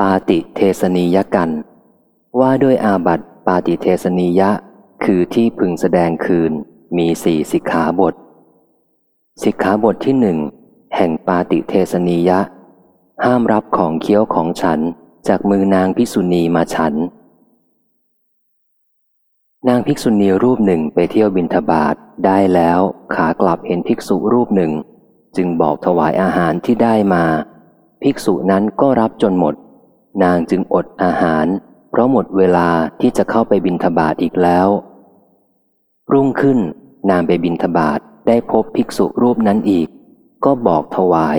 ปาติเทสนียกัน ว่าด้วยอาบัติปาติเทสนียะ คือที่พึงแสดงคืนมีสี่สิกขาบท สิกขาบทที่หนึ่งแห่งปาติเทสนียะ ห้ามรับของเคี้ยวของฉันจากมือนางพิสุณีมาฉัน นางภิกษุณีรูปหนึ่งไปเที่ยวบินทบาทได้แล้วขากลับเห็นภิกษุรูปหนึ่ง จึงบอกถวายอาหารที่ได้มา ภิกษุนั้นก็รับจนหมด นางจึงอดอาหาร เพราะหมดเวลาที่จะเข้าไปบินทบาทอีกแล้ว รุ่งขึ้นนางไปบินทบาทได้พบภิกษุรูปนั้นอีก ก็บอกถวาย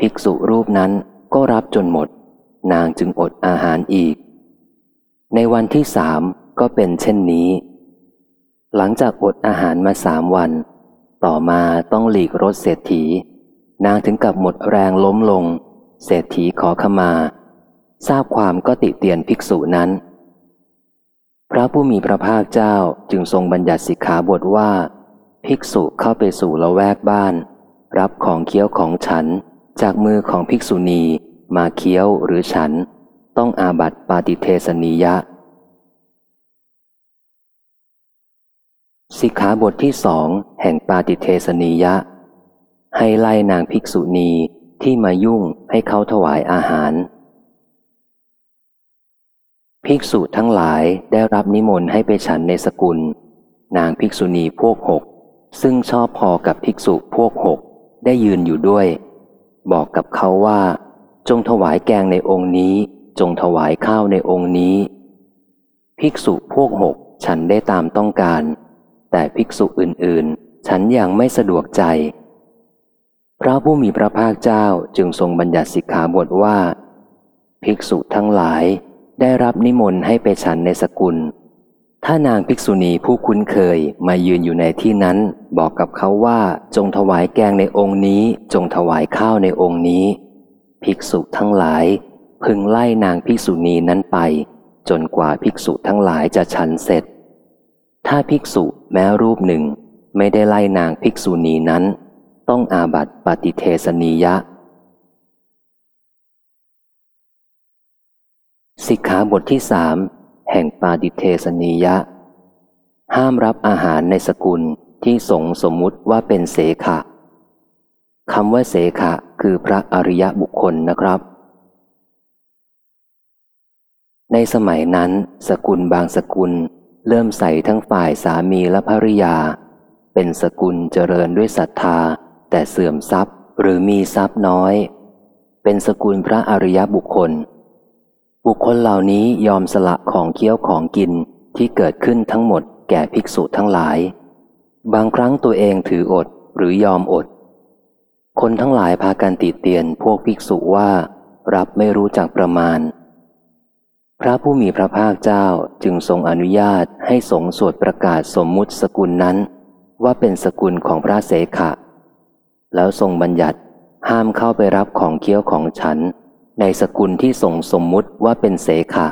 ภิกษุรูปนั้นก็รับจนหมด นางจึงอดอาหารอีก ในวันที่สามก็เป็นเช่นนี้ หลังจากอดอาหารมาสามวัน ต่อมาต้องหลีกรถเศรษฐี นางถึงกับหมดแรงล้มลง เศรษฐีขอขมา ทราบความก็ติเตียนภิกษุนั้น พระผู้มีพระภาคเจ้าจึงทรงบัญญัติสิกขาบทว่า ภิกษุเข้าไปสู่ละแวกบ้าน รับของเคี้ยวของฉันจากมือของภิกษุณีมาเคี้ยวหรือฉัน ต้องอาบัติปาติเทสนียะ สิกขาบทที่สองแห่งปาติเทสนียะ ให้ไล่นางภิกษุณีที่มายุ่งให้เขาถวายอาหาร ภิกษุทั้งหลายได้รับนิมนต์ให้ไปฉันในสกุล นางภิกษุณีพวกหก ซึ่งชอบพอกับภิกษุพวกหก ได้ยืนอยู่ด้วย บอกกับเขาว่า จงถวายแกงในองค์นี้ จงถวายข้าวในองค์นี้ ภิกษุพวกหกฉันได้ตามต้องการ แต่ภิกษุอื่นๆ ฉันยังไม่สะดวกใจ พระผู้มีพระภาคเจ้าจึงทรงบัญญัติสิกขาบทว่า ภิกษุทั้งหลาย ได้รับนิมนต์ให้ไปฉันในสกุล ถ้านางภิกษุณีผู้คุ้นเคยมายืนอยู่ในที่นั้น บอกกับเขาว่าจงถวายแกงในองค์นี้ จงถวายข้าวในองค์นี้ ภิกษุทั้งหลาย พึงไล่นางภิกษุณีนั้นไป จนกว่าภิกษุทั้งหลายจะฉันเสร็จ ถ้าภิกษุแม้รูปหนึ่ง ไม่ได้ไล่นางภิกษุณีนั้น ต้องอาบัติปฏิเทสนียะ สิกขาบทที่สามแห่งปาดิเทสนียะ ห้ามรับอาหารในสกุลที่สงสมมุติว่าเป็นเสขะคำว่าเสขะคือพระอริยบุคคลนะครับ ในสมัยนั้น สกุลบางสกุล เริ่มใส่ทั้งฝ่ายสามีและภริยา เป็นสกุลเจริญด้วยศรัทธา แต่เสื่อมทรัพย์หรือมีทรัพย์น้อย เป็นสกุลพระอริยบุคคล บุคคลเหล่านี้ยอมสละของเคี้ยวของกินที่เกิดขึ้นทั้งหมดแก่ภิกษุทั้งหลาย บางครั้งตัวเองถืออดหรือยอมอด คนทั้งหลายพากันติเตียนพวกภิกษุว่า รับไม่รู้จักประมาณ พระผู้มีพระภาคเจ้าจึงทรงอนุญาตให้สงสวดประกาศสมมุติสกุลนั้น ว่าเป็นสกุลของพระเสขะ แล้วทรงบัญญัติห้ามเข้าไปรับของเคี้ยวของฉัน ในสกุลที่ทรงสมมุติว่าเป็นเสขะ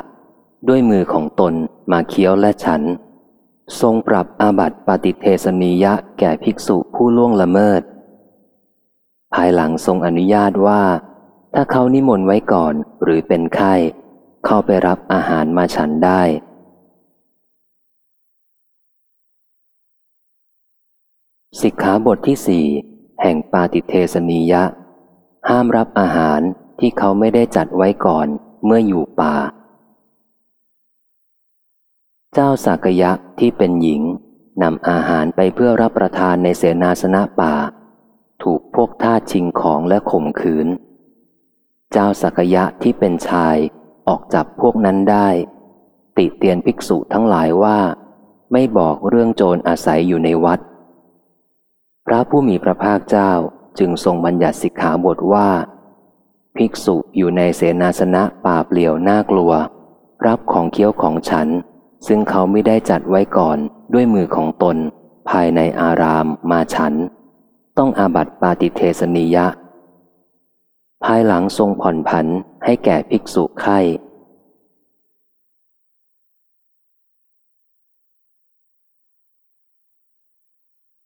ด้วยมือของตนมาเคี้ยวและฉัน ทรงปรับอาบัติปฏิเทสนียะแก่ภิกษุผู้ล่วงละเมิด ภายหลังทรงอนุญาตว่า ถ้าเขานิมนต์ไว้ก่อนหรือเป็นไข้ เข้าไปรับอาหารมาฉันได้สิกขาบทที่สี่แห่งปาติเทสนียะ ห้ามรับอาหาร ที่เขาไม่ได้จัดไว้ก่อนเมื่ออยู่ป่า เจ้าสากยะที่เป็นหญิงนำอาหารไปเพื่อรับประทานในเสนาสนะป่า ถูกพวกท่าชิงของและข่มขืน เจ้าสักยะที่เป็นชายออกจับพวกนั้นได้ ติเตียนภิกษุทั้งหลายว่า ไม่บอกเรื่องโจรอาศัยอยู่ในวัด พระผู้มีพระภาคเจ้าจึงทรงบัญญัติสิกขาบทว่า ภิกษุอยู่ในเสนาสนะป่าเปลี่ยวน่ากลัว รับของเคี้ยวของฉัน ซึ่งเขาไม่ได้จัดไว้ก่อนด้วยมือของตน ภายในอารามมาฉัน ต้องอาบัติปาติเทสนิยะ ภายหลังทรงผ่อนผันให้แก่ภิกษุไข่